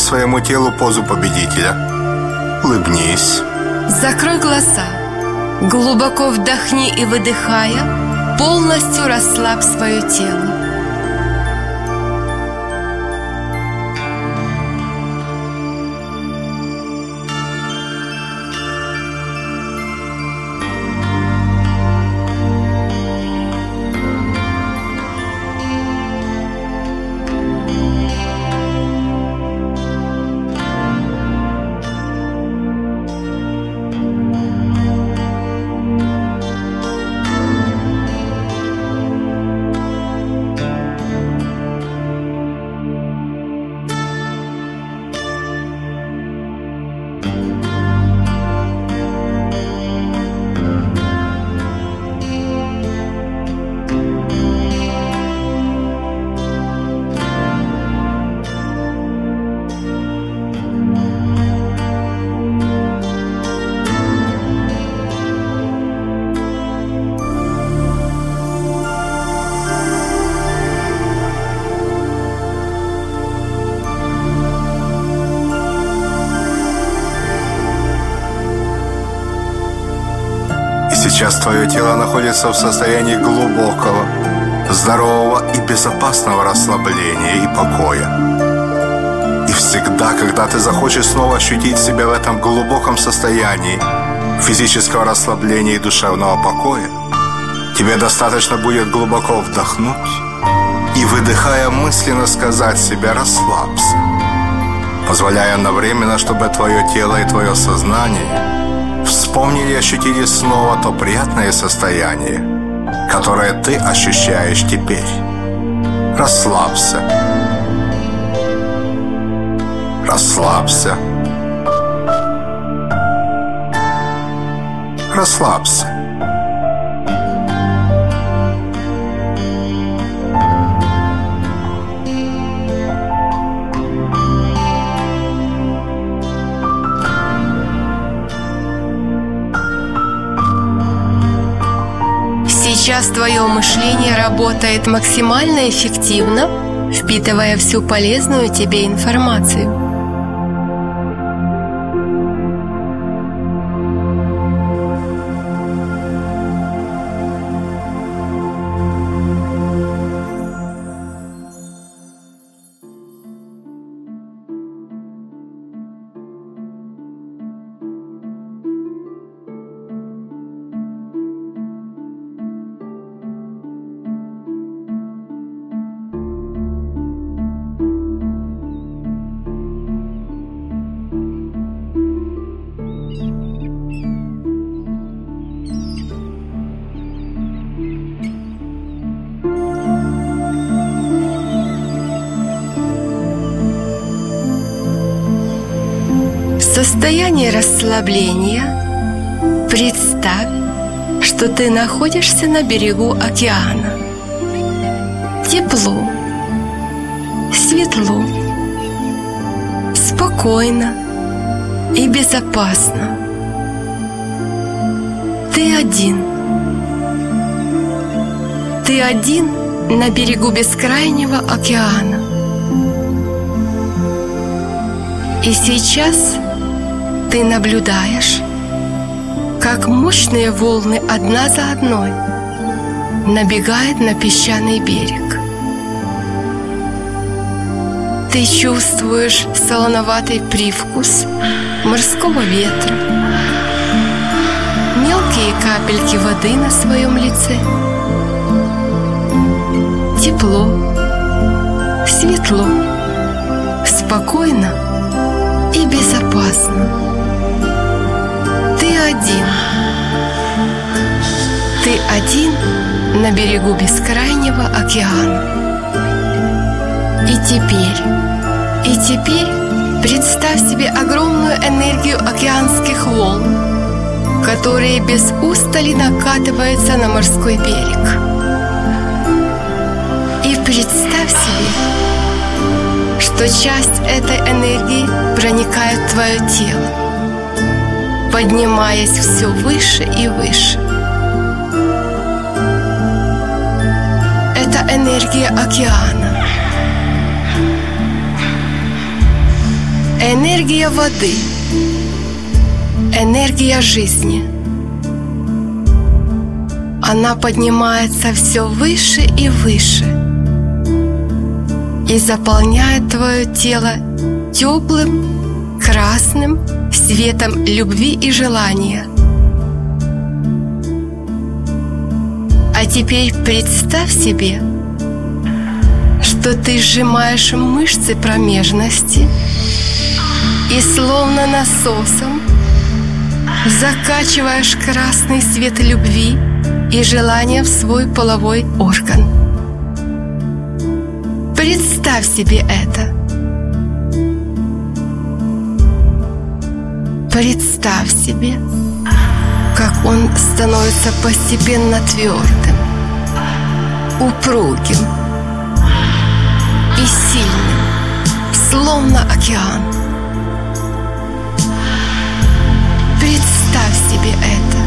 своему телу позу победителя. Улыбнись. Закрой глаза. Глубоко вдохни и выдыхая, полностью расслабь свое тело. Твое тело находится в состоянии глубокого, здорового и безопасного расслабления и покоя. И всегда, когда ты захочешь снова ощутить себя в этом глубоком состоянии физического расслабления и душевного покоя, тебе достаточно будет глубоко вдохнуть и, выдыхая мысленно, сказать себе «расслабься», позволяя одновременно, чтобы твое тело и твое сознание – вспомнили и ощутили снова то приятное состояние, которое ты ощущаешь теперь. Расслабься. Расслабься. Расслабься. Сейчас твое мышление работает максимально эффективно, впитывая всю полезную тебе информацию. Состоянии расслабления представь, что ты находишься на берегу океана. Тепло, светло, спокойно и безопасно. Ты один. Ты один на берегу бескрайнего океана. И сейчас ты наблюдаешь, как мощные волны одна за одной набегают на песчаный берег. Ты чувствуешь солоноватый привкус морского ветра, мелкие капельки воды на своем лице, тепло, светло, спокойно и безопасно один. Ты один на берегу бескрайнего океана. И теперь, и теперь представь себе огромную энергию океанских волн, которые без устали накатываются на морской берег. И представь себе, что часть этой энергии проникает в твое тело поднимаясь все выше и выше. Это энергия океана. Энергия воды. Энергия жизни. Она поднимается все выше и выше и заполняет твое тело теплым, красным светом любви и желания. А теперь представь себе, что ты сжимаешь мышцы промежности и словно насосом закачиваешь красный свет любви и желания в свой половой орган. Представь себе это. Представь себе, как он становится постепенно твердым, упругим и сильным, словно океан. Представь себе это.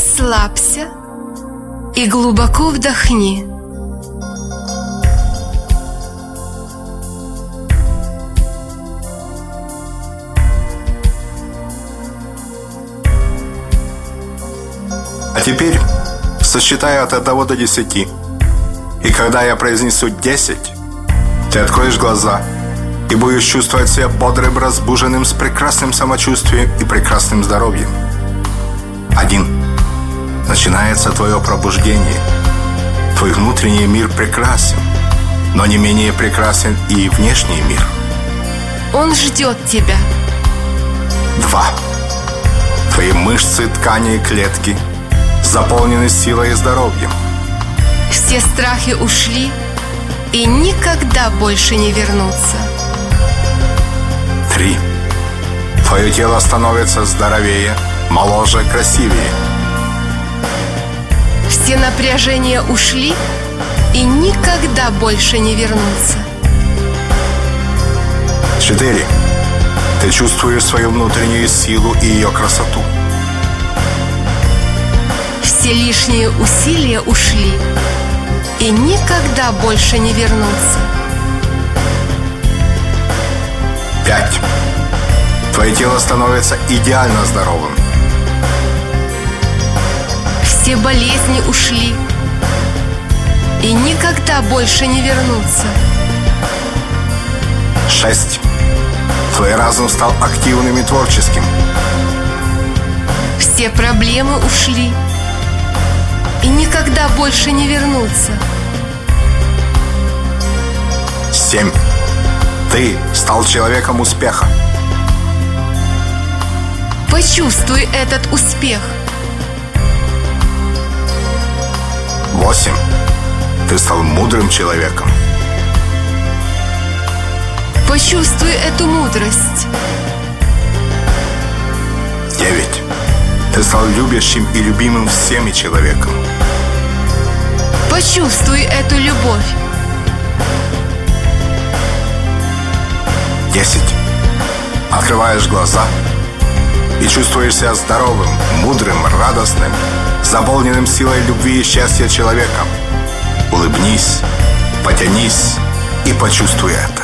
Расслабься и глубоко вдохни. А теперь сосчитаю от 1 до 10. И когда я произнесу 10, ты откроешь глаза и будешь чувствовать себя бодрым, разбуженным, с прекрасным самочувствием и прекрасным здоровьем. Один. Начинается твое пробуждение. Твой внутренний мир прекрасен, но не менее прекрасен и внешний мир. Он ждет тебя. Два. Твои мышцы, ткани и клетки заполнены силой и здоровьем. Все страхи ушли и никогда больше не вернутся. Три. Твое тело становится здоровее, моложе, красивее. Все напряжения ушли и никогда больше не вернутся. Четыре. Ты чувствуешь свою внутреннюю силу и ее красоту. Все лишние усилия ушли и никогда больше не вернутся. Пять. Твое тело становится идеально здоровым. Все болезни ушли и никогда больше не вернутся. Шесть. Твой разум стал активным и творческим. Все проблемы ушли и никогда больше не вернутся. Семь. Ты стал человеком успеха. Почувствуй этот успех. Восемь. Ты стал мудрым человеком. Почувствуй эту мудрость. Девять. Ты стал любящим и любимым всеми человеком. Почувствуй эту любовь. Десять. Открываешь глаза и чувствуешь себя здоровым, мудрым, радостным, заполненным силой любви и счастья человеком. Улыбнись, потянись и почувствуй это.